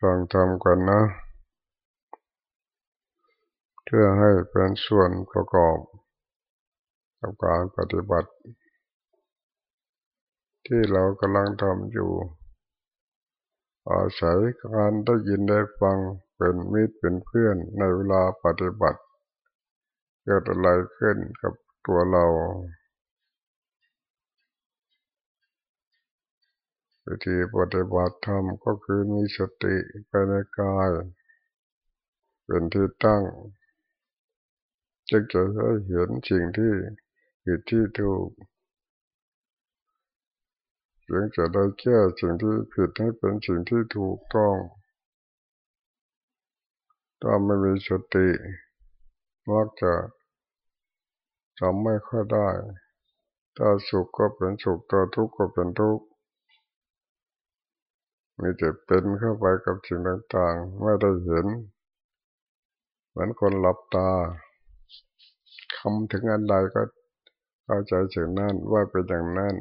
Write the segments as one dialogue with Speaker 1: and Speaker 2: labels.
Speaker 1: ฟังทำกันนะ เพื่อให้เป็นส่วนประกอบกับการปฏิบัติ ที่เรากำลังทำอยู่ อาศัยการได้ยินได้ฟังเป็นมิตรเป็นเพื่อนในเวลาปฏิบัติ เกิดอะไรขึ้นกับตัวเรา วิธีปฏิบัติธรรมก็คือมีสติไปในกาย เป็นที่ตั้งจึงจะได้เห็นสิ่งที่ผิดที่ถูกจึงจะได้แก้สิ่งที่ผิดให้เป็นสิ่งที่ถูกต้อง ถ้าไม่มีสติมักจะทำไม่ค่อยได้ ถ้าสุขก็เป็นสุขถ้าทุกข์ก็เป็นทุกข์ มีแต่เป็นเข้าไปกับสิ่งต่างๆ ไม่ได้เห็น เหมือนคนหลับตาคำถึงอันใดก็เข้าใจสิ่งนั้นว่าเป็นอย่างนั้น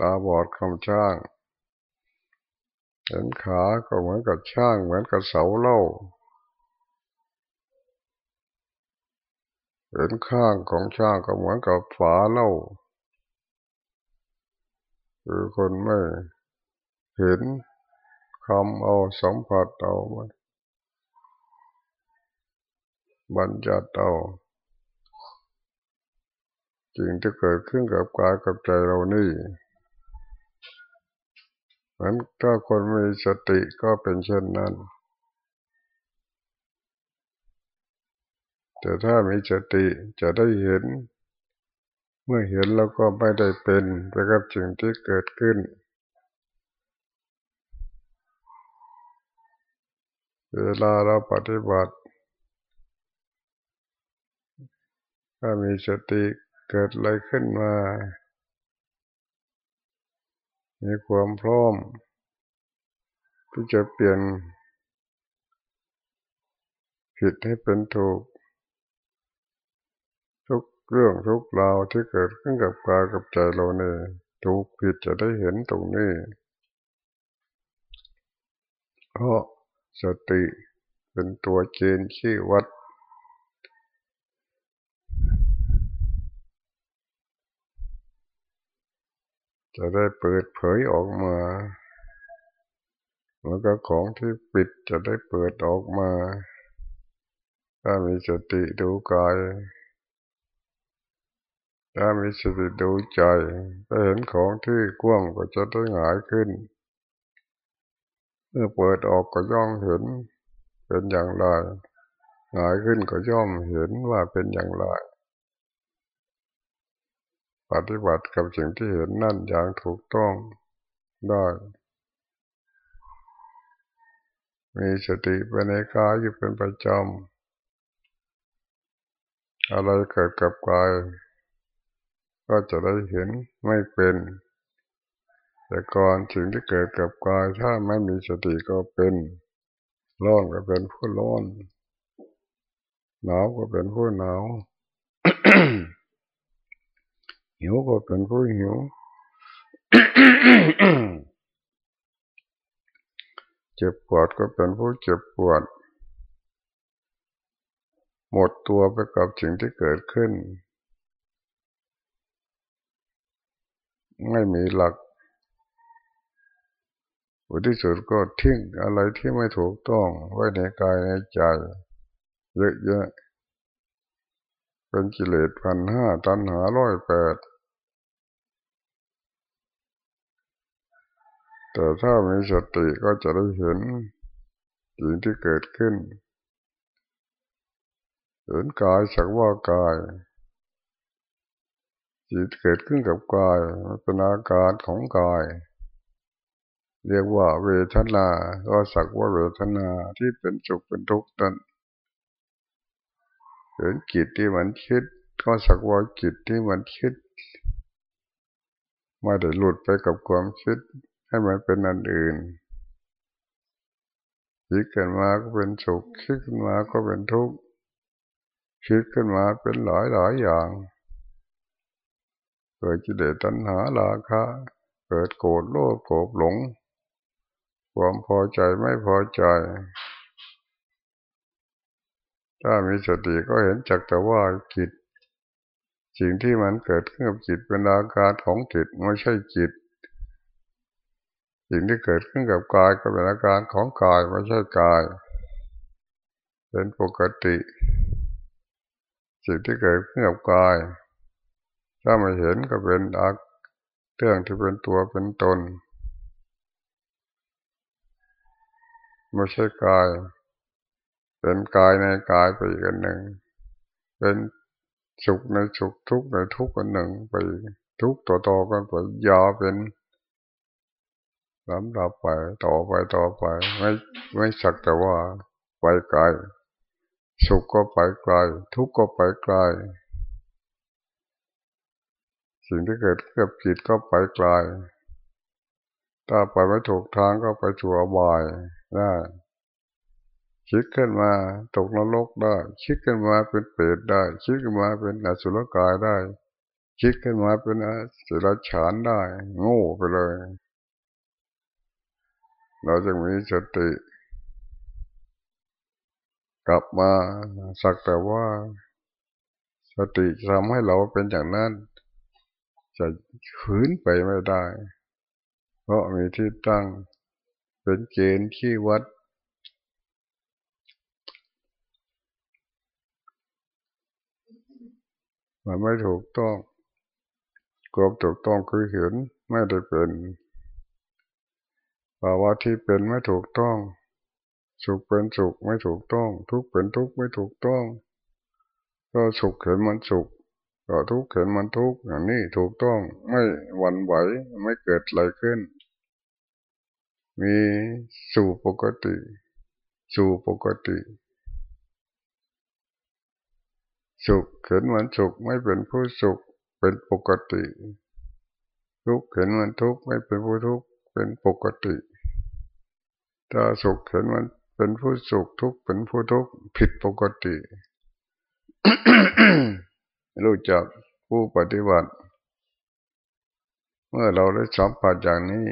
Speaker 1: ตาบอดคำช่าง เห็นขาก็เหมือนกับช่าง เหมือนกับเสาเล่าเห็นข้างของช่างก็เหมือนกับฝาเล่าคือคนไม่เห็นำเอาสัมผัสเอาบัญญัติเอาสิ่งที่เกิดขึ้นกับกายกับใจเรานี่เหมือนถ้าคนมีสติก็เป็นเช่นนั้น แต่ถ้ามีสติจะได้เห็น เมื่อเห็นแล้วก็ไม่ได้เป็นไปกับสิ่งที่เกิดขึ้น เวลาเราปฏิบัติถ้ามีสติเกิดอะไรขึ้นมา มีความพร้อมที่จะเปลี่ยนผิดให้เป็นถูก ทุกเรื่องทุกราวที่เกิดขึ้นกับกายกับใจเราเนี่ยถูกผิดจะได้เห็นตรงนี้เพราะ สติเป็นตัวเกณฑ์ชี้วัด จะได้เปิดเผยออกมาแล้วก็ของที่ปิดจะได้เปิดออกมา ถ้ามีสติดูกาย ถ้ามีสติดูใจถ้าเห็นของที่กว้างก็จะได้หงายขึ้น เมื่อเปิดออกก็ย่อมเห็น เป็นอย่างไรหงายขึ้นก็ย่อมเห็นว่าเป็นอย่างไรปฏิบัติกับสิ่งที่เห็นนั่นอย่างถูกต้องได้ มีสติไปในกายอยู่เป็นประจำอะไรเกิดกับกาย ก็จะได้เห็นไม่เป็น แต่ก่อนสิ่งที่เกิดกับกายถ้าไม่มีสติก็เป็นร้อนก็เป็นผู้ร้อนหนาวก็เป็นผู้หนาวหิวก็เป็นผู้หิวเจ็บปวดก็เป็นผู้เจ็บปวด หมดตัวไปกับสิ่งที่เกิดขึ้น ไม่มีหลัก ผลที่สุดก็ทิ้งอะไรที่ไม่ถูกต้องไว้ในกายในใจ เยอะๆเป็นกิเลสพันห้าตันหาร้อยแปดแต่ถ้ามีสติก็จะได้เห็นสิ่งที่เกิดขึ้น เห็นกายสักว่ากายสิ่งเกิดขึ้นกับกายเป็นอาการของกาย เรียกว่าเวทนา ก็สักว่าเวทนาที่เป็นสุขเป็นทุกข์นั้นเห็นจิตที่มันคิด ก็สักว่าจิตที่มันคิดไม่ได้หลุดไปกับความคิด ให้มันเป็นอันอื่นคิดขึ้นมาก็เป็นสุขคิดขึ้นมาก็เป็นทุกข์คิดขึ้นมาเป็นหลายหลายอย่างเกิดจิตเดตัณหาราคะเกิดโกรธโลภโกรธหลง ความพอใจไม่พอใจ ถ้ามีสติก็เห็นจักแต่ว่าจิตสิ่งที่มันเกิดขึ้นกับจิตเป็นอาการของจิตไม่ใช่จิต สิ่งที่เกิดขึ้นกับกายก็เป็นอาการของกายไม่ใช่กาย เป็นปกติ สิ่งที่เกิดขึ้นกับกาย ถ้าไม่เห็นก็เป็นอาเรื่องที่เป็นตัวเป็นตน ไม่ใช่กาย เป็นกายในกายไปอีกอันหนึ่ง เป็นสุขในสุขทุกข์ในทุกข์อันหนึ่งไปทุกข์ต่อต่อกันไปยาเป็นลำดับไปต่อไปต่อไป ไม่ไม่สักแต่ว่าไปไกลสุขก็ไปไกลทุกข์ก็ไปไกลสิ่งที่เกิดกับจิตก็ไปไกลถ้าไปไม่ถูกทางก็ไปชั่วบาย ได้คิดขึ้นมาตกนรกได้ คิดขึ้นมาเป็นเปรตได้ คิดขึ้นมาเป็นอสุรกายได้ คิดขึ้นมาเป็นอสิรฉานได้ โง่ไปเลย เราจะมีสติ กลับมาสักแต่ว่า สติทำให้เราเป็นอย่างนั้น จะขืนไปไม่ได้ เพราะมีที่ตั้ง เป็นเกณฑ์ที่วัด มันไม่ถูกต้องความถูกต้องคือเห็นไม่ได้เป็นภาวะที่เป็นไม่ถูกต้อง สุขเป็นสุขไม่ถูกต้อง ทุกข์เป็นทุกข์ไม่ถูกต้องก็สุขเห็นมันสุขก็ทุกข์เห็นมันทุกข์อย่างนี้ถูกต้องไม่หวั่นไหวไม่เกิดอะไรขึ้น มีสู่ปกติ สู่ปกติ สุขเห็นมันสุขไม่เป็นผู้สุขเป็นปกติ ทุกข์เห็นมันทุกข์ไม่เป็นผู้ทุกข์เป็นปกติถ้าสุขเห็นมันเป็นผู้สุขทุกข์เป็นผู้ทุกข์ผิดปกติรู้จักผู้ปฏิบัติ เมื่อเราได้สัมผัสอย่างนี้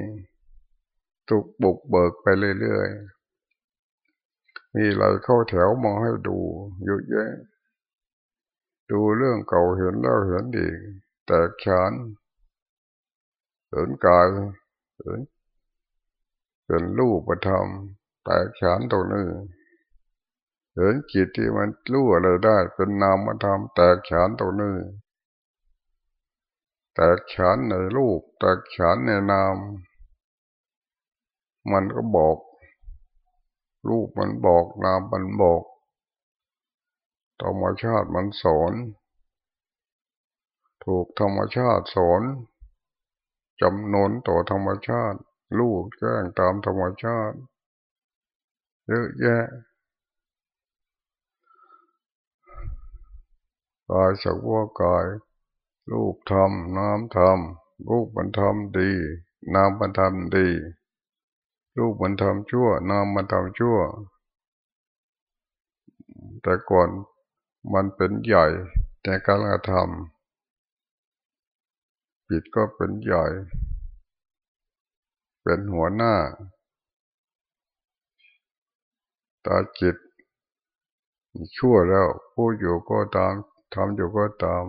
Speaker 1: ถูกบุกเบิกไปเรื่อยๆมีอะไรเข้าแถวมาให้ดูเยอะแยะดูเรื่องเก่าเห็นแล้วเห็นอีแตกฉานเห็นกายเห็นเป็นรูปธรรมแตกฉานตรงนี้เห็นจิตที่มันรู้อะไรได้ เป็นนามธรรมแตกฉานตรงนี้แตกฉานในรูปแตกฉานในนาม มันก็บอก รูปมันบอกนามมันบอกธรรมชาติมันสอน ถูกธรรมชาติสอนจำนวนต่อธรรมชาติ ลูกแจ้งตามธรรมชาติ เยอะแยะกายสักว่ากาย รูปธรรมน้ำธรรมรูปมันทำดีนามมันทำดี รูปมันทำชั่ว นามมันทำชั่ว แต่ก่อนมันเป็นใหญ่ในการกระทำจิตก็เป็นใหญ่ เป็นหัวหน้า ตาจิต ชั่วแล้วผู้อยู่ก็ตามทำอยู่ก็ตาม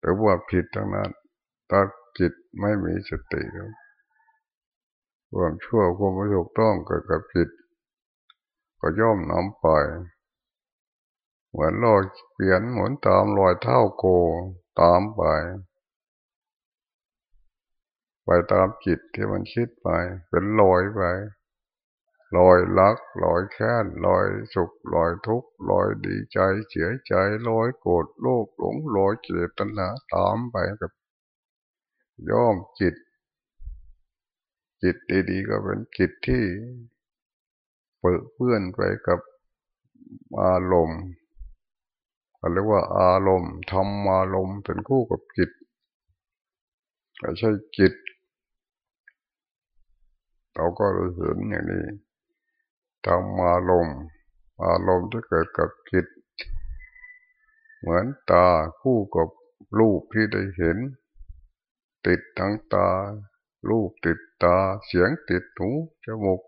Speaker 1: แต่ว่าผิดทั้งนั้นตาจิตไม่มีสติแล้ว ความชั่วความไม่ถูกต้องเกิดกับจิต ก็ย่อมนำไป เหมือนลอยเปลี่ยนหมุนตามรอยเท้าโกตามไป ไปตามจิตที่มันคิดไป เป็นลอยไปลอยรักลอยแค้นลอยสุขลอยทุกข์ลอยดีใจเสียใจลอยโกรธโลภหลงลอยเกลียดตัณหาตามไปกับย่อมจิต จิตดีๆก็เป็นจิตที่เปื้อเพื่อนไปกับอารมณ์เรียกว่าอารมณ์ธรรมอารมณ์เป็นคู่กับจิตไม่ใช่จิต เราก็เห็นอย่างนี้ธรรมอารมณ์อารมณ์ที่เกิดกับจิต เหมือนตาคู่กับรูปที่ได้เห็น ติดทั้งตา รูปติด ตา เสียงติดหูจมูก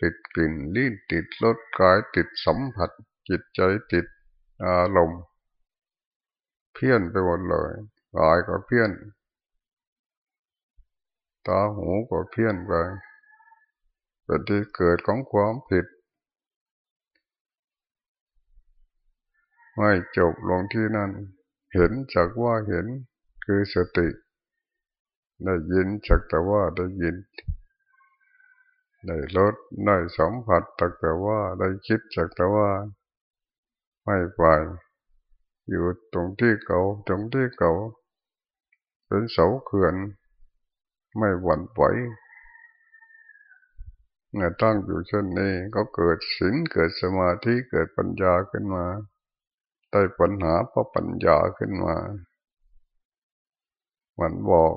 Speaker 1: ติดกลิ่นลิ้นติดรสกายติดสัมผัส จิตใจติดอารมณ์เพี้ยนไปหมดเลยกายก็เพี้ยน ตาหูก็เพี้ยนไปเป็นที่เกิดของความผิด ไม่จบลงที่นั่น เห็นจากว่าเห็นคือสติ ได้ยินจากแต่ว่าได้ยิน ได้รสได้สัมผัสจากแต่ว่าได้คิดจากแต่ว่า ไม่ไปอยู่ตรงที่เก่าตรงที่เก่าเป็นเสาเขื่อนไม่หวั่นไหวเมื่อตั้งอยู่เช่นนี้ก็เกิดสินเกิดสมาธิเกิดปัญญาขึ้นมาได้ปัญหาเพราะปัญญาขึ้นมา มันบอก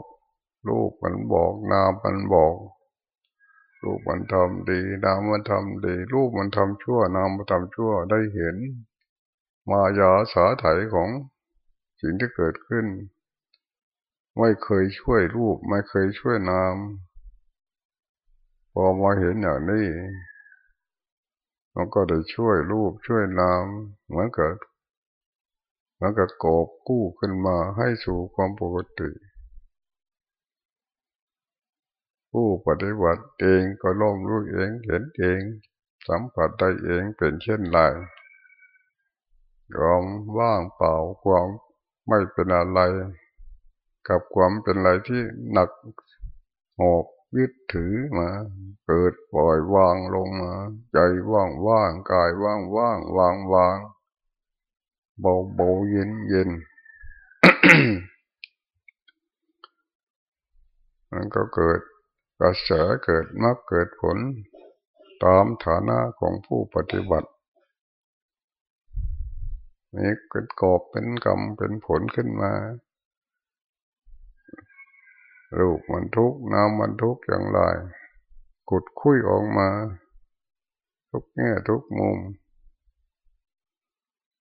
Speaker 1: ลูกมันบอกนามมันบอกลูกมันทำดีนามมันทำดีลูกมันทำชั่วนามมันทำชั่วได้เห็น มายาสาไถของสิ่งที่เกิดขึ้น ไม่เคยช่วยลูกไม่เคยช่วยนามพอมาเห็นอย่างนี้มันก็ได้ช่วยลูกช่วยนามเหมือนกับเหมือนกับกอบกู้ขึ้นมาให้สู่ความปกติ ผู้ปฏิบัติเองก็ล่มรู้เองเห็นเอง สัมผัสได้เองเป็นเช่นไรความว่างเปล่าความไม่เป็นอะไร กับความเป็นอะไรที่หนักหอบยึดถือมา เกิดปล่อยวางลงมา ใจว่างว่างกายว่างว่างวางวางเบาเบาเย็นเย็นมันก็เกิด กระแสเกิดมรรคเกิดผล ตามฐานะของผู้ปฏิบัติมีเกิดกอบเป็นกรรมเป็นผลขึ้นมาลูกมันทุกน้ำมันทุกอย่างไรกุดคุยออกมา ทุกแง่ทุกมุม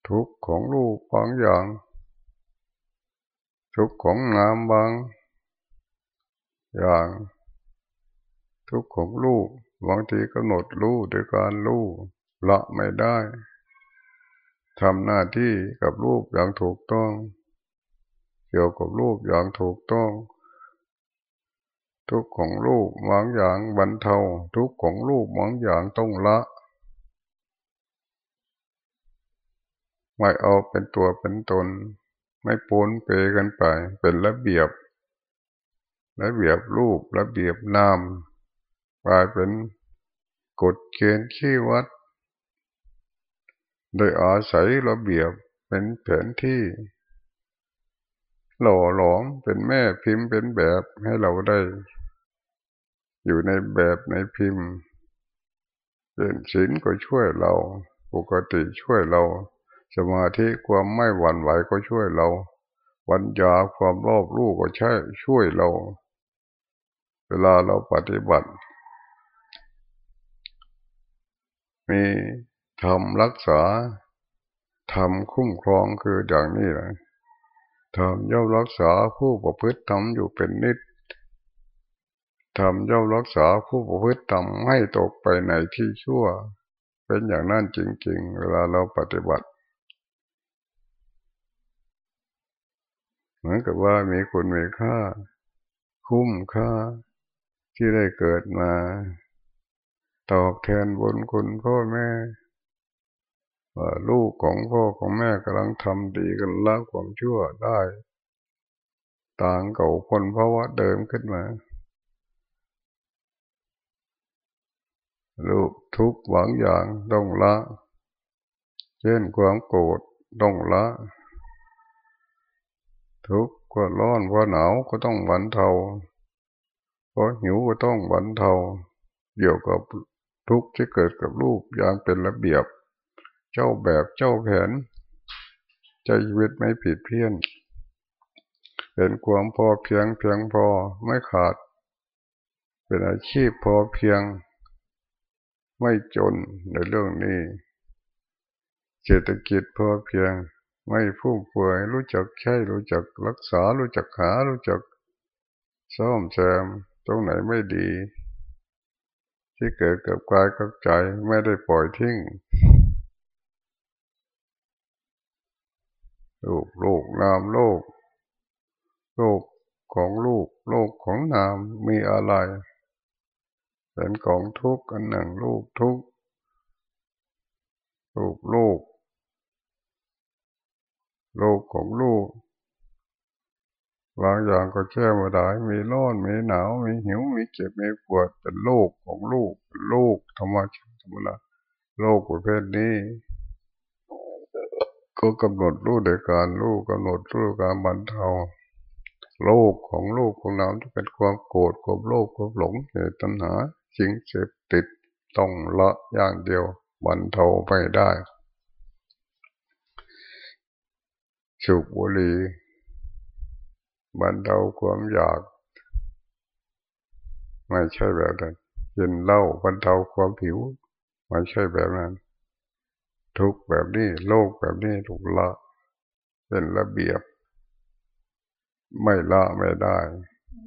Speaker 1: ทุกของลูกบางอย่าง ทุกของน้ำบางอย่าง ทุกของลูกบางทีกำหนดรู้ด้วยการรู้ละไม่ได้ทำหน้าที่กับรูปอย่างถูกต้อง เกี่ยวกับรูปอย่างถูกต้อง ทุกของรูปบางอย่างบรรเทา ทุกของรูปบางอย่างต้องละไม่เอาเป็นตัวเป็นตน ไม่ปนเปกันไป เป็นระเบียบ ระเบียบรูประเบียบนาม กลายเป็นกฎเกณฑ์ขี้วัด โดยอาศัยระเบียบเป็นแผนที่ หล่อหลอมเป็นแม่พิมพ์เป็นแบบให้เราได้ อยู่ในแบบในพิมพ์เป็นศีลก็ช่วยเรา ปกติช่วยเรา สมาธิความไม่หวั่นไหวก็ช่วยเราวัญญาความรอบรู้ก็ใช่ช่วยเรา เวลาเราปฏิบัติ มีทำรักษาทำคุ้มครองคืออย่างนี้แหละทำย่อมรักษาผู้ประพฤติทำอยู่เป็นนิดทำย่อมรักษาผู้ประพฤติทำให้ตกไปในที่ชั่ว เป็นอย่างนั้นจริง ๆ เวลาเราปฏิบัติ เหมือนกับว่ามีคุณมีค่า คุ้มค่าที่ได้เกิดมา ตอบแทนบุญคุณพ่อแม่ว่าลูกของพ่อของแม่กำลังทำดีกันละความชั่วได้ ต่างเก่าคนเพราะว่าเดิมขึ้นมา ลูกทุกหวังอย่างต้องละ เช่นความโกรธต้องละ ทุกข์ก็ร้อนก็หนาวก็ต้องบรรเทาพอหิวก็ต้องบรรเทาเกี่ยวกับ ทุกที่เกิดกับรูปอย่างเป็นระเบียบ เจ้าแบบเจ้าแผนใจชีวิตไม่ผิดเพี้ยน เป็นความพอเพียงเพียงพอไม่ขาด เป็นอาชีพพอเพียง ไม่จนในเรื่องนี้ เศรษฐกิจพอเพียง ไม่ฟุ่มเฟือยรู้จักใช้รู้จักรักษารู้จักหารู้จักซ่อมแซมตรงไหนไม่ดี ที่เกิดกับกายกับใจไม่ได้ปล่อยทิ้งโลกโลกนามโลกโลกของลูกโลกของนามมีอะไรเป็นของทุกข์อันหนึ่งลูกทุกข์ลูกลูกโลกของลูก บางอย่างก็แช่ไม่ได้ มีร้อนมีหนาว มีหิว มีเจ็บ มีปวด เป็นโลกของลูกลูกธรรมชาติธรรมดาโลกประเภทนี้ ก็กำหนดรู้โดยการรู้กำหนดรู้การบรรเทาโลกของโลกของเราที่เป็นความโกรธความโลภความหลงเหตุตัณหาสิ่งเสพติดต้องละอย่างเดียวบรรเทาไปได้สุบบุรี บรรเทาความอยาก ไม่ใช่แบบนั้นกินเหล้าบรรเทาความผิว ไม่ใช่แบบนั้น ทุกแบบนี้โลกแบบนี้ถูกละเป็นระเบียบ ไม่ละไม่ได้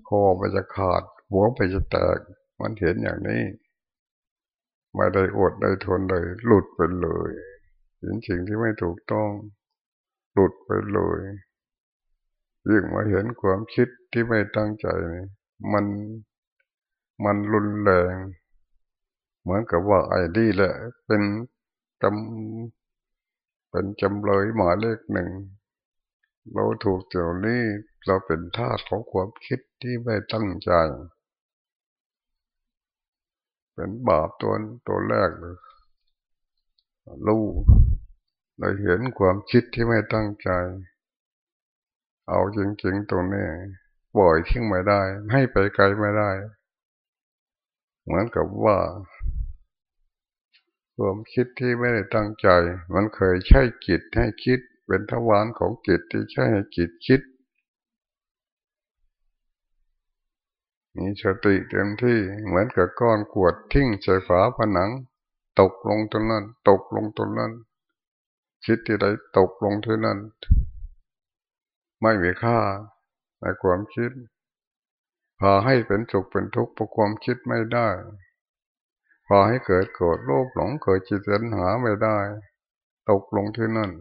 Speaker 1: คอไปจะขาด หัวไปจะแตก มันเห็นอย่างนี้ ไม่ได้อดได้ทนเลย หลุดไปเลยเห็นสิ่งที่ไม่ถูกต้อง หลุดไปเลย ยิ่งมาเห็นความคิดที่ไม่ตั้งใจมันมันรุนแรง เหมือนกับว่าไอ้ดีแหละ เป็นจำเป็นจำเลยหมายเลขหนึ่ง เราถูกเจ้านี้เราเป็นทาสของความคิดที่ไม่ตั้งใจ เป็นบาปตัวตัวแรกเลยลูกเราเห็นความคิดที่ไม่ตั้งใจ เอาจริงๆตรงนี้ปล่อยทิ้งไม่ได้ ให้ไปไกลไม่ได้ เหมือนกับว่าความคิดที่ไม่ได้ตั้งใจ มันเคยใช้จิตให้คิด เป็นทวารของจิตที่ใช้ให้จิตคิด มีสติเต็มที่เหมือนกับก้อนขวดทิ้งใส่ฝาผนัง ตกลงตรงนั้น ตกลงตรงนั้น คิดที่ใดตกลงที่นั้น ไม่มีค่าในความคิด พาให้เป็นสุขเป็นทุกข์เพราะความคิดไม่ได้ พาให้เกิดโกรธโลภหลงเกิดจิตสัญหาไม่ได้ ตกลงที่นั่น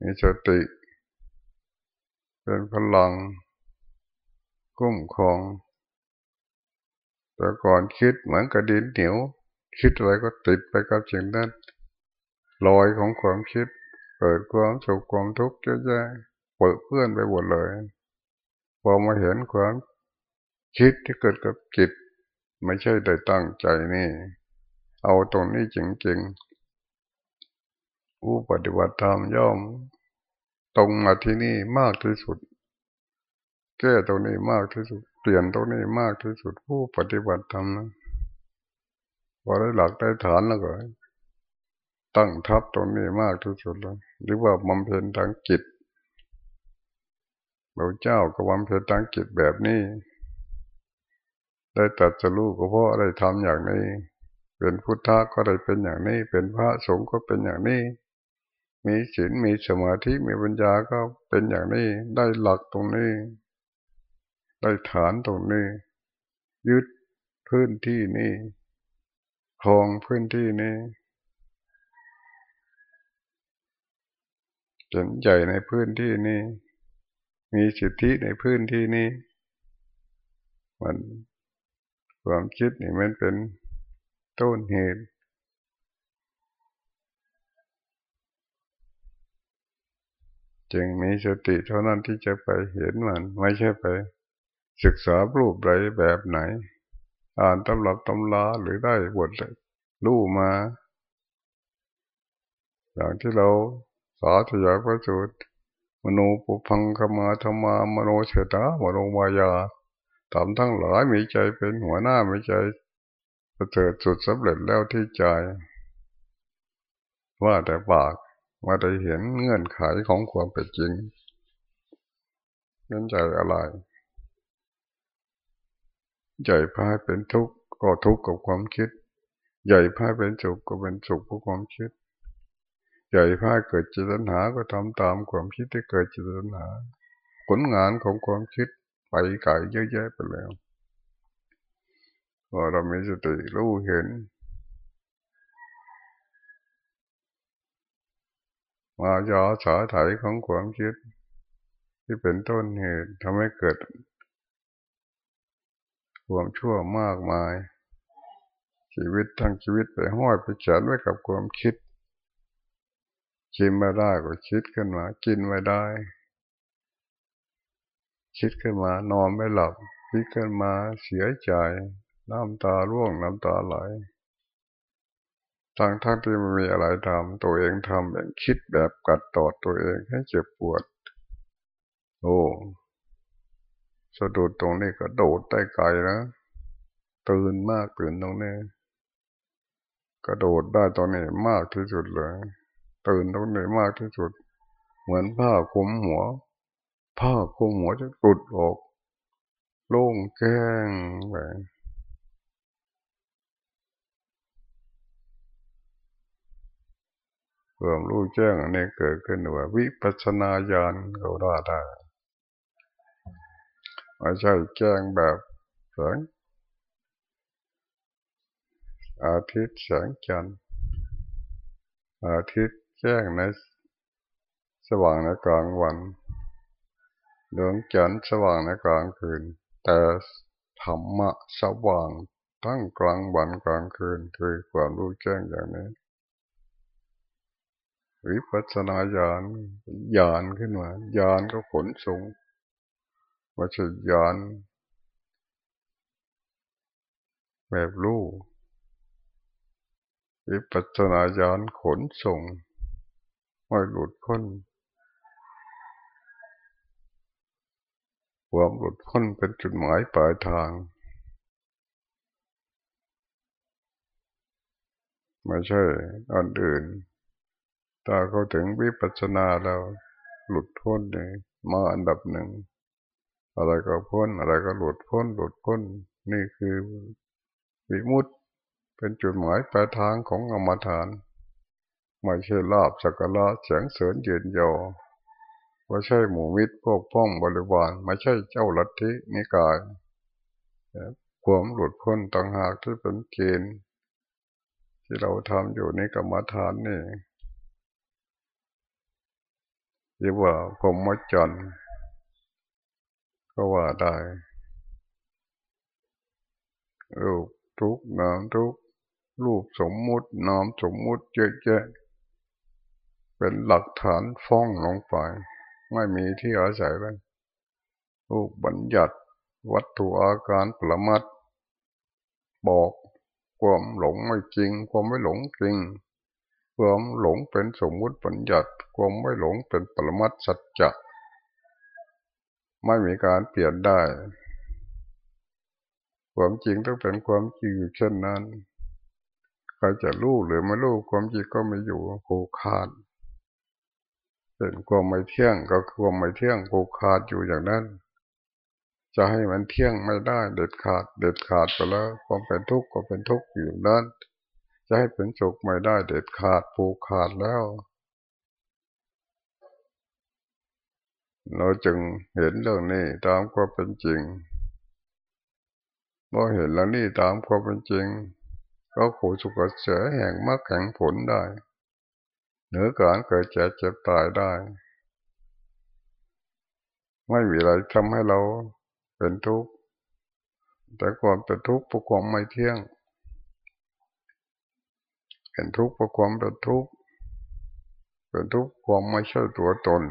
Speaker 1: มีสติ เป็นพลังกุ้มครองแต่ก่อนคิดเหมือนกระดินเหนียว คิดอะไรก็ติดไปกับสิ่งนั้นลอยของความคิด เกิดความสุขความทุกข์เยอะแยะเปิดเพื่อนไปหมดเลยพอมาเห็นความคิดที่เกิดกับจิต ไม่ใช่ได้ตั้งใจนี่ เอาตรงนี้จริงๆผู้ปฏิบัติธรรมย่อม ตรงมาที่นี่มากที่สุด แก้ตรงนี้มากที่สุด เปลี่ยนตรงนี้มากที่สุดผู้ปฏิบัติธรรมนะพอได้หลักได้ฐานแล้วก็ ตั้งทับตรงนี้มากที่สุดเลยหรือว่าบำเพ็ญทางจิตพระเจ้าก็บำเพ็ญทางจิตแบบนี้ ได้ตัดสรู้ก็เพราะได้ทำอย่างนี้ เป็นพุทธะก็ได้เป็นอย่างนี้ เป็นพระสงฆ์ก็เป็นอย่างนี้ มีศีลมีสมาธิมีปัญญาก็เป็นอย่างนี้ ได้หลักตรงนี้ ได้ฐานตรงนี้ ยึดพื้นที่นี้ครองพื้นที่นี้ เป็นใหญ่ในพื้นที่นี้ มีสิทธิในพื้นที่นี้ มันความคิดนี่มันเป็นต้นเหตุจึงมีสติเท่านั้นที่จะไปเห็นมัน ไม่ใช่ไป ศึกษารูปไรแบบไหน อ่านตำรับตำลาหรือได้บทรู้มาอย่างที่เรา สาธยายพระสูตรมโนปุพังคมาธรรมามโนเสตามโนมายาทำทั้งหลายมีใจเป็นหัวหน้ามีใจประเสริฐสุดสำเร็จแล้วที่ใจ ว่าแต่ปากมาได้เห็นเงื่อนไขของความเป็นจริงเงื่อนใจอะไร ใหญ่พายเป็นทุกข์ก็ทุกข์กับความคิด ใหญ่พายเป็นสุขก็เป็นสุขเพราะความคิด ใหญ่พาเกิดจิตนาก็ทำตามความคิดที่เกิดจิตนาผลงานของความคิดไปไกลเยอะแยะไปแล้วว่าเรามีสติรู้เห็น มายาสาไถของความคิด ที่เป็นต้นเหตุทำให้เกิด ความชั่วมากมาย ชีวิตทั้งชีวิตไปห้อยไปเขียนไว้กับความคิด กินไม่ได้ก็คิดขึ้นมา กินไม่ได้ คิดขึ้นมานอนไม่หลับ คิดขึ้นมาเสียใจ น้ำตาร่วงน้ำตาไหลทางท่านที่ไม่มีอะไรทำตัวเองทำแบบคิดแบบกัดตอดตัวเองให้เจ็บปวด โอ้สะดุดตรงนี้ก็โดดได้ไกลนะตื่นมากตื่นตรงนี้กระโดดได้ตอนนี้มากที่สุดเลย ตื่นตรงนี้มากที่สุด เหมือนผ้าคลุมหัว ผ้าคลุมหัวจะกุดออก โล่งแก้งไปความรู้แจ้งอันนี้เกิดขึ้นว่า วิปัสนาญาณเขาได้ได้ไม่ใช่แจ้งแบบแสงอาทิตย์แสงจันทร์อาทิตย์ แจ้งในสว่างในกลางวันดวงจันทร์สว่างในกลางคืน แต่ธรรมะสว่างทั้งกลางวันกลางคืนคือความรู้แจ้งอย่างนี้ วิปัสสนาญาณญาณขึ้นมาญาณก็ขนส่งว่าจะญาณแบบรู้วิปัสสนาญาณขนส่ง ไม่หลุดพ้นความหลุดพ้นเป็นจุดหมายปลายทาง ไม่ใช่อันอื่นถ้าเขาถึงวิปัสสนาแล้วหลุดพ้นเลยมาอันดับหนึ่ง อะไรก็พ้นอะไรก็หลุดพ้น หลุดพ้น นี่คือวิมุตเป็นจุดหมายปลายทางของอมฐาน ไม่ใช่ลาบสักการะเสียงเสริญเยืนยอไม่ใช่หมู่มิตรพวกพ้องบริวารไม่ใช่เจ้าลัทธินิกายความหลุดพ้นต่างหากที่เป็นเกณฑ์ที่เราทำอยู่ในกรรมฐานนี่เรียกว่าพรหมจรรย์ก็ว่าได้รูปทุกนามทุกรูปสมมุตินามสมมุติเยอะแยะ เป็นหลักฐานฟ้องลงไป ไม่มีที่อาศัยเลยรูปบัญญัติวัตถุอาการประมัดบอกความหลงไม่จริง ความไม่หลงจริง ความหลงเป็นสมมุติปัญญัติ ความไม่หลงเป็นปรมัตสัจจะไม่มีการเปลี่ยนได้ ความจริงต้องเป็นความจริงอยู่เช่นนั้นใครจะรู้หรือไม่รู้ความจริงก็ไม่อยู่ผูกขาด เป็นความไม่เที่ยงก็ความไม่เที่ยงผูกขาดอยู่อย่างนั้น จะให้มันเที่ยงไม่ได้เด็ดขาด เด็ดขาดไปแล้วความเป็นทุกข์ก็เป็นทุกข์อยู่นั้น จะให้เป็นสุขไม่ได้เด็ดขาดผูกขาดแล้ว เราจึงเห็นเรื่องนี้ตามความเป็นจริงเมื่อเห็นแล้วนี่ตามความเป็นจริง ก็ขูสุกเสียแห่งมรรคแห่งผลได้ เหนือการเกิดเจ็บเจ็บตายได้ ไม่มีอะไรทำให้เราเป็นทุกข์แต่ความเป็นทุกข์เพระความไม่เที่ยงเป็นทุกข์เพระความเป็นทุกข์เป็นทุกข์ความไม่ใช่ตัวตน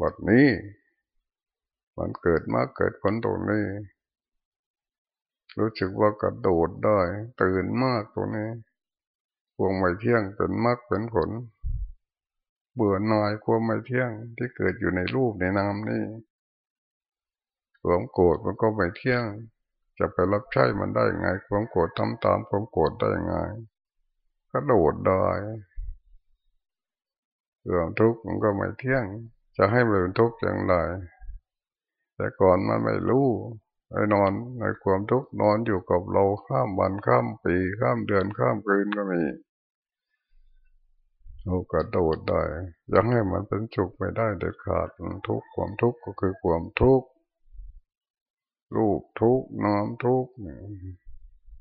Speaker 1: บทนี้ มันเกิดมาเกิดผลตรงนี้ รู้สึกว่ากระโดดได้ ตื่นมากตรงนี้ ความไม่เที่ยงเป็นมรรคเป็นผล เบื่อหน่ายความไม่เที่ยงที่เกิดอยู่ในรูปในนามนี่ความโกรธมันก็ไม่เที่ยง จะไปรับใช้มันได้ไง ความโกรธทำตามความโกรธได้ไงก็โดดด้เรื่องทุกข์มันก็ไม่เที่ยง จะให้เป็นทุกข์อย่างไรแต่ก่อนมันไม่รู้ไอ้นอนในความทุกข์นอนอยู่กับเราข้ามวันข้ามปีข้ามเดือนข้ามคืนก็มี เรากระโดดได้ยังให้มันเป็นสุขไม่ได้เด็ดขาดทุกข์ความทุกข์ก็คือความทุกข์รูปทุกน้อมทุก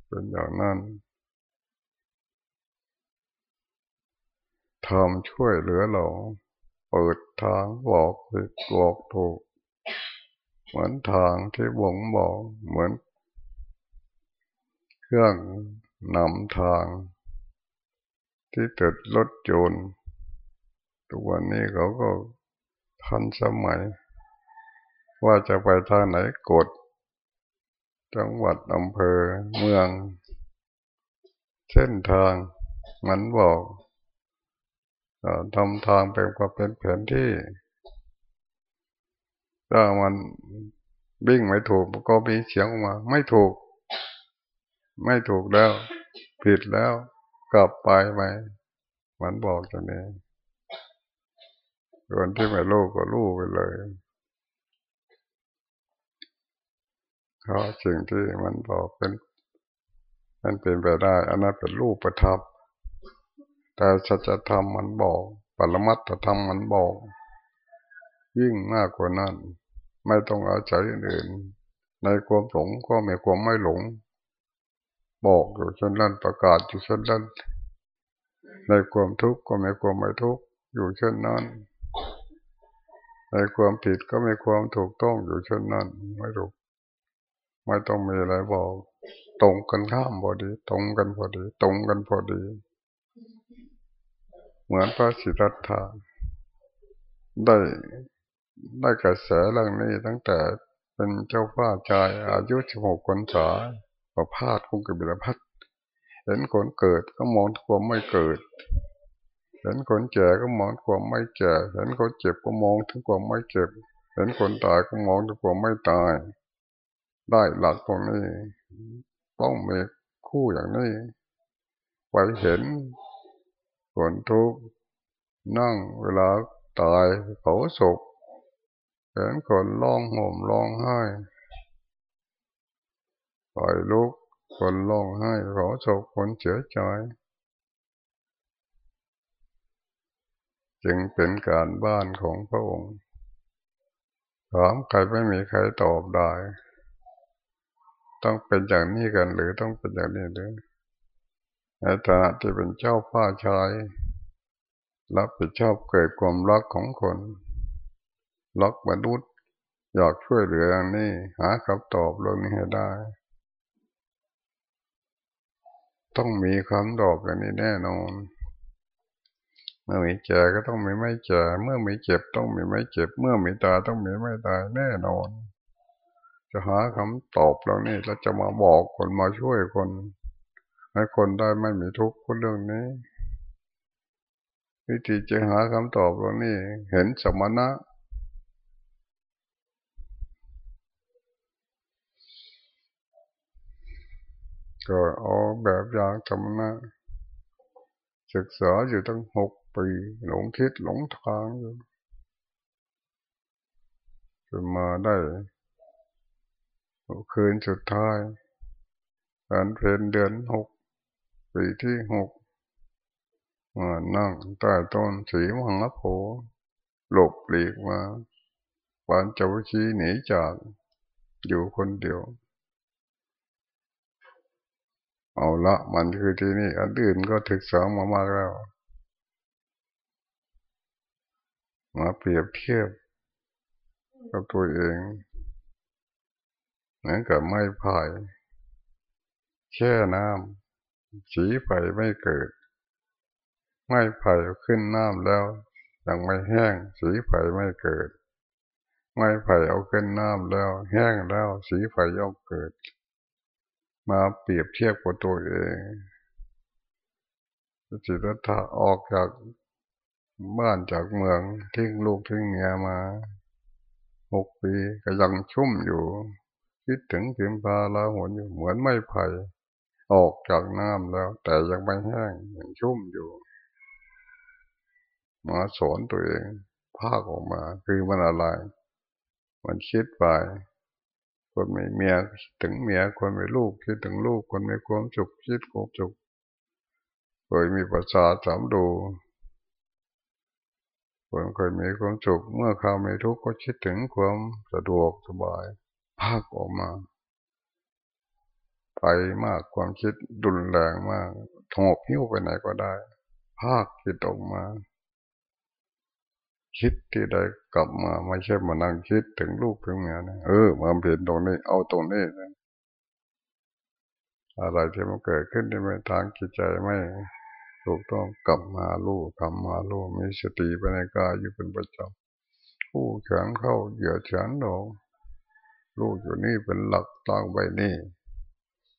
Speaker 1: เป็นอย่างนั้นทำช่วยเหลือเรา เปิดทางบอกผิดบอกถูก เหมือนทางที่บ่งบอกเหมือน เครื่องนำทาง ที่ติดรถจนทุกวันนี้เขาก็ทันสมัย ว่าจะไปทางไหนกด จังหวัดอำเภอเมือง เส้นทางมันบอกทำทางเป็นความเป็นแผนที่ถ้ามันวิ่งไม่ถูกก็มีเสียงออกมา ไม่ถูก ไม่ถูกแล้ว ผิดแล้ว กลับไปไหมมันบอกจะนี้คนที่ไม่รู้ก็รู้ไปเลยเพราะสิ่งที่มันบอกเป็นมันเป็นไปได้ อันนั้นเป็นรูปประทับ แต่สัจธรรมมันบอก ปรมัตถธรรมมันบอก ยิ่งมากกว่านั้น ไม่ต้องอาศัยอื่น ในความหลงก็ไม่ความไม่หลง บอกอยู่เช่นนั้นประกาศอยู่เช่นนั้นในความทุกข์ก็ไม่ความไม่ทุกข์อยู่เช่นนั้น ในความผิดก็ไม่ความถูกต้องอยู่เช่นนั้น ไม่ถูกไม่ต้องมีอะไรบอก ตรงกันข้ามพอดี ตรงกันพอดี ตรงกันพอดี เหมือนพระสิทธัตถะได้ได้กระแสเรื่องนี้ตั้งแต่เป็นเจ้าฟ้าชายอายุสิบหกคนสา ประพาสคงกบิลพัทเห็นคนเกิดก็มองความไม่เกิด เห็นคนแก่ก็มองความไม่แก่เห็นคนเจ็บก็มองถึงความไม่เจ็บ เห็นคนตายก็มองถึงความไม่ตาย ได้หลักตรงนี้ ต้องมีคู่อย่างนี้ไปเห็นคนทุกข์นั่งเวลาตายเผาศพเห็นคนร้องห่มร้องไห้ ล่อยลุกคนร้องไห้เผาศพคนเสียใจจึงเป็นการบ้านของพระองค์ถามใครไม่มีใครตอบได้ ต้องเป็นอย่างนี้กันหรือต้องเป็นอย่างนี้หรือในฐานะที่เป็นเจ้าผ้าชายรับผิดชอบเกิดความรักของคนรักมนุษย์อยากช่วยเหลืออย่างนี้หาคำตอบเรื่องนี้ให้ได้ ต้องมีคำตอบอย่างนี้แน่นอน เมื่อมีเจ็ก็ต้องมีไม่เจ็เมื่อมีเจ็บต้องมีไม่เจ็บ เมื่อมีตายต้องมีไม่ตายแน่นอน จะหาคำตอบเรื่องนี้แล้วจะมาบอกคนมาช่วยคนให้คนได้ไม่มีทุกข์เรื่องนี้วิธีจะหาคำตอบตรงนี้เห็นสมณะ ก็เอาแบบอย่างสมะศึกษาอยู่ตั้งหกปีหลงคิดหลงทางอยู่จนมาได้คืนสุดท้ายการเพลนเดือนหกปีที่หกมานั่งใต้ต้นสีมหังโพหลบหลีกมาปานเจ้าชีหนีจากอยู่คนเดียว เอาละมันคือที่นี่อันอื่นก็ถึกสองมามากแล้ว มาเปรียบเทียบกับตัวเองเหมือนกับไม้พายแช่น้ำสีไฟไม่เกิด ไม่ไฟขึ้นน้ำแล้วยังไม่แห้ง สีไฟไม่เกิด ไม่ไฟเอาขึ้นน้ำแล้ว แห้งแล้ว สีไฟย่อมเกิด มาเปรียบเทียบกับตัวเองจิตตะออกจากบ้านจากเมืองทิ้งลูกทิ้งเมียมาหกปีก็ยังชุ่มอยู่ คิดถึงพิมพาลาหนอยู่เหมือนไม่ไผ่ออกจากน้ำแล้ว แต่ยังไม่แห้งยังชุ่มอยู่ มาสอนตัวเองภาคออกมา คือมันอะไร มันคิดไป คนมีเมียถึงเมียคนมีลูกคิดถึงลูกคนมีความสุขคิดความสุขเคยมีประสาทสามดูคนเคยมีความสุขเมื่อเขาไม่ทุกข์ก็คิดถึงความสะดวกสบายภาคออกมาไปมากความคิดดุนแรงมากถงบหิ้วไปไหนก็ได้ ภาคคิดออกมา คิดที่ใดกลับมาไม่ใช่มานั่งคิดถึงลูกถึงเมียนะเออมาเห็นตรงนี้เอาตรงนี้นะอะไรที่มันเกิดขึ้นในทางจิตใจไม่ถูกต้องกลับมาลูกกลับมาลูกมีสติไปในกายอยู่เป็นประจำผู้แขนเข้าเหยียดแขนออกลูกอยู่นี่เป็นหลักตั้งไว้นี่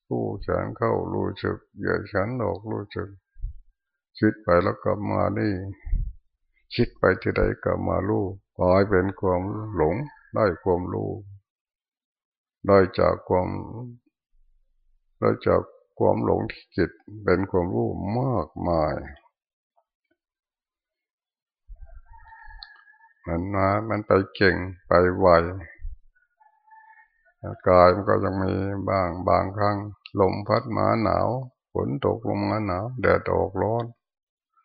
Speaker 1: ผู้แขนเข้ารู้สึกเหยียดแขนออกรู้สึกคิดไปแล้วกลับมานี่ คิดไปที่ใดกลับมาลูกกลายเป็นความหลงได้ความรู้ได้จากความได้จากความหลงที่จิตเป็นความรู้มากมายมันมามันไปเก่งไปไวกายมันก็ยังมีบางบางครั้งลมพัดมาหนาวฝนตกลงมาหนาวแดดออกร้อน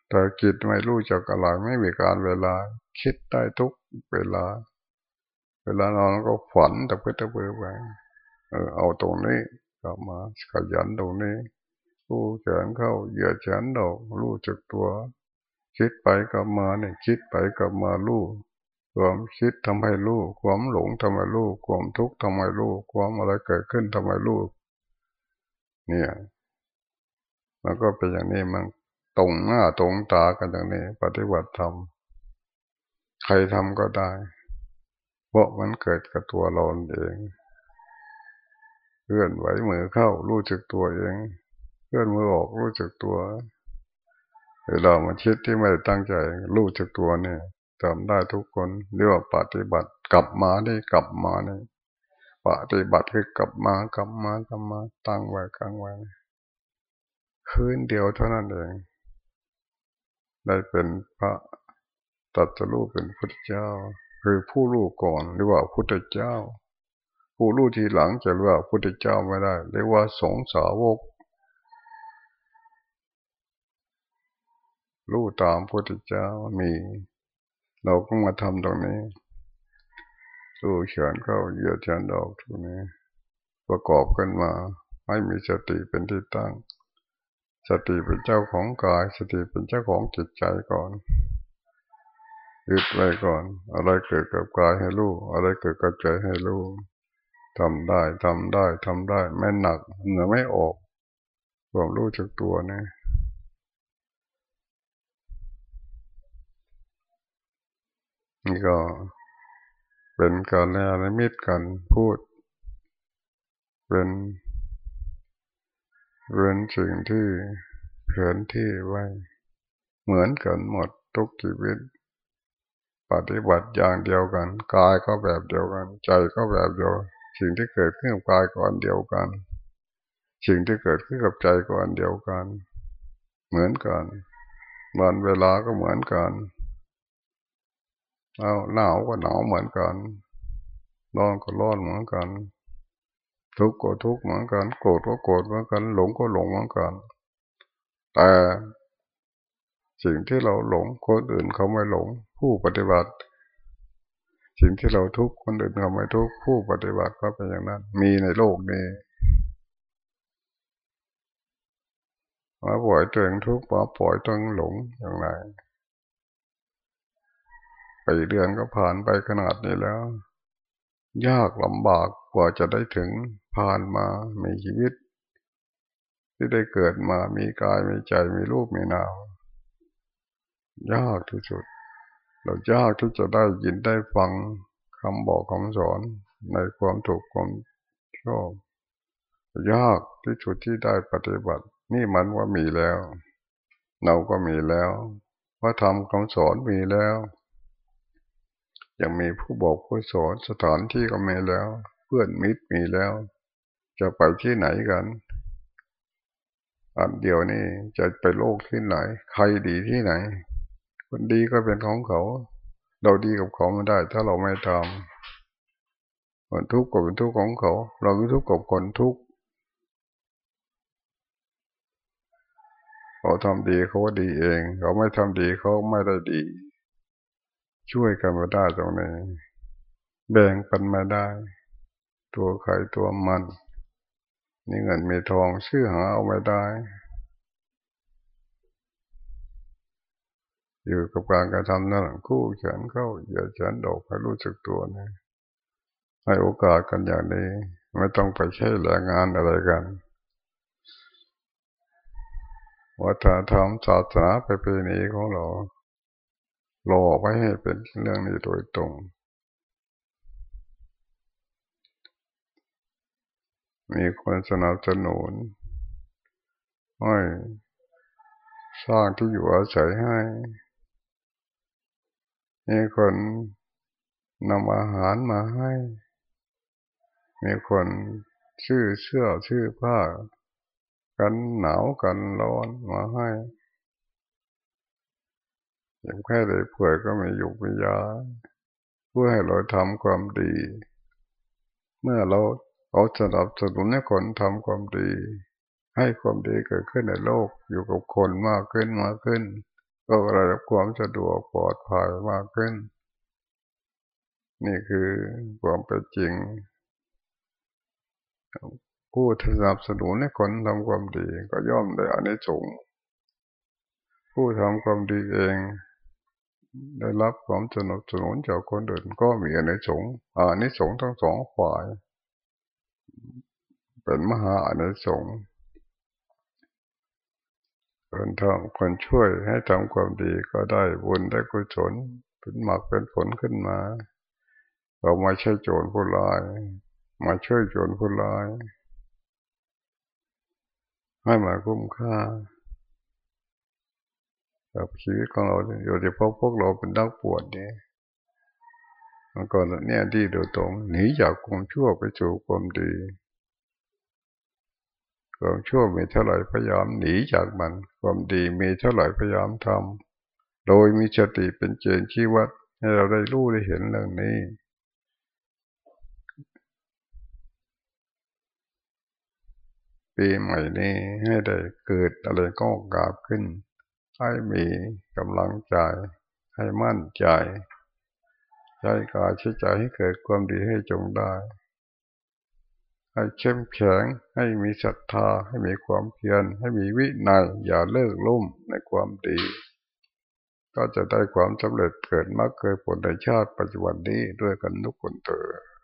Speaker 1: แต่จิตไม่รู้จักอะไรไม่มีการเวลา คิดได้ทุกเวลา เวลานอนก็ฝันตะเพื่ตะเพื่อไปเออเอาตรงนี้กลับมาขยันตรงนี้ผู้แขนเข้าเหยียดแขนดอกรู้จักตัว คิดไปกลับมาเนี่ยคิดไปกลับมารู้ความคิดทำให้รู้ความหลงทำให้รู้ความทุกข์ทำให้รู้ความอะไรเกิดขึ้นทำให้รู้เนี่ยมันก็เป็นอย่างนี้มัน ตรงหน้าตรงตากันอย่างนี้ ปฏิบัติธรรมใครทำก็ได้ เพราะมันเกิดกับตัวเราเองเคลื่อนไหวมือเข้ารู้จักตัวเองเคลื่อนมือออกรู้จักตัวเวลามาคิดที่ไม่ได้ตั้งใจรู้จักตัวเนี่ยทำได้ทุกคนเรียกว่าปฏิบัติกลับมาได้กลับมาเนี่ยปฏิบัติคือกลับมากลับมากลับมาตั้งไว้กลางไว้คืนเดียวเท่านั้นเอง ได้เป็นพระตัดจะรู้เป็นพุทธเจ้า คือผู้รู้ก่อนหรือว่าพุทธเจ้า ผู้รู้ทีหลังจะเรียกว่าพุทธเจ้าไม่ได้เรียกว่าสงสาวกรู้ตามพุทธเจ้ามี เราก็มาทำตรงนี้สู้เฉียนเข้าเหยียดเฉียนดอกตรงนี้ ประกอบกันมาให้มีสติเป็นที่ตั้ง สติเป็นเจ้าของกาย สติเป็นเจ้าของจิตใจก่อนยึดไว้ก่อน อะไรเกิดกับกายให้รู้ อะไรเกิดกับใจให้รู้ทำได้ทำได้ทำได้ ไม่หนักเหนือไม่ออกความรู้จักตัวนี่นี่ก็เป็นการแนมิตรกันพูด เป็น เป็นสิ่งที่เขียนที่ไว้ เหมือนกันหมดทุกชีวิต ปฏิบัติอย่างเดียวกันกายก็แบบเดียวกัน ใจก็แบบเดียว สิ่งที่เกิดขึ้นกับกายก็อันเดียวกัน สิ่งที่เกิดขึ้นกับใจก็อันเดียวกัน เหมือนกันวันเวลาก็เหมือนกันเอาหนาวก็หนาวเหมือนกันร้อนก็ร้อนเหมือนกัน ทุกข์ก็ทุกข์เหมือนกัน โกรธก็โกรธเหมือนกัน หลงก็หลงเหมือนกัน แต่สิ่งที่เราหลงคนอื่นเขาไม่หลง ผู้ปฏิบัติ สิ่งที่เราทุกข์คนอื่นเขาไม่ทุกข์ผู้ปฏิบัติก็เป็นอย่างนั้น มีในโลกนี้มาปล่อยตัวเองทุกข์มาปล่อยตัวเองหลงอย่างไรปีเดือนก็ผ่านไปขนาดนี้แล้ว ยากลำบาก กว่าจะได้ถึงผ่านมา มีชีวิต ที่ได้เกิดมา มีกาย มีใจ มีรูป มีนาม ยากที่สุด เรายากที่จะได้ยินได้ฟังคำบอกคำสอนในความถูกความชอบ ยากที่สุดที่ได้ปฏิบัติ นี่มันว่ามีแล้ว เราก็มีแล้วว่าทำคำสอนมีแล้วยังมีผู้บอกผู้สอนสถานที่ก็มีแล้ว เพื่อนมิตรมีแล้ว จะไปที่ไหนกัน อันเดียวนี่จะไปโลกที่ไหน ใครดีที่ไหน คนดีก็เป็นของเขา เราดีกับเขาไม่ได้ ถ้าเราไม่ทำคนทุกข์ก็เป็นทุกข์ของเขา เราไม่ทุกข์กับคนทุกข์เขาทำดีเขาดีเอง เขาไม่ทำดีเขาไม่ได้ดี ช่วยกันมาได้ตรงนี้ แบ่งปันมาได้ ตัวใครตัวมันมีเงินมีทองชื่อหาเอาไม่ได้ อยู่กับการกระทำนั่นคู่เขียนเข้าอย่าเขียนดอกให้รู้สึกตัวนะให้โอกาสกันอย่างนี้ ไม่ต้องไปใช้แรงงานอะไรกันวัฒนธรรมศาสนาไปปีนี้ของเรารอไว้ให้เป็นเรื่องนี้โดยตรง มีคนสนับสนุนให้สร้างที่อยู่อาศัยให้ มีคนนำอาหารมาให้ มีคนชื่อเสื้อชื่อผ้า กันหนาวกันร้อนมาให้ยังแค่ได้ป่วยก็ไม่ยุกมียาเพื่อให้เราทำความดี เมื่อเรา เอาสนับสนุนให้คนทำความดี ให้ความดีเกิดขึ้นในโลกอยู่กับคนมากขึ้นมากขึ้น ก็ได้รับความสะดวกปลอดภัยมากขึ้น นี่คือความเป็นจริงผู้สนับสนุนให้คนทำความดีก็ย่อมได้อานิสงส์ผู้ทำความดีเอง ได้รับความสนับสนุนจากคนอื่นก็มีอานิสงส์อานิสงส์ทั้งสองฝ่าย เป็นมหาอนิสงส์คนทำคนช่วยให้ทำความดีก็ได้บุญได้กุศลเป็นหมักเป็นผลขึ้นมาเราม่ใช่โจรผู้ร้ายมาช่วยโจรผู้ร้ายให้มาคุ้มค่ากับชีวิตของเราอยู่ที่พวกพวกเราเป็นนักปวดเนี่ยมันก็เนี่ยที่โดยตรงหนีจากความชั่วไปสู่ความดี ความชั่วมีเท่าไหร่พยายามหนีจากมัน ความดีมีเท่าไหร่พยายามทำโดยมีสติเป็นเจนชี้วัดให้เราได้รู้ได้เห็นเรื่องนี้ ปีใหม่นี้ให้ได้เกิดอะไรก็กาบขึ้น ให้มีกำลังใจ ให้มั่นใจใจกายใช้ใจให้เกิดความดีให้จงได้ ให้เข้มแข็ง ให้มีศรัทธา ให้มีความเพียร ให้มีวินัย อย่าเลิกลุ่มในความดี ก็จะได้ความสำเร็จเกิดมากเกิดผลในชาติปัจจุบันนี้ด้วยกันทุกคนเถิด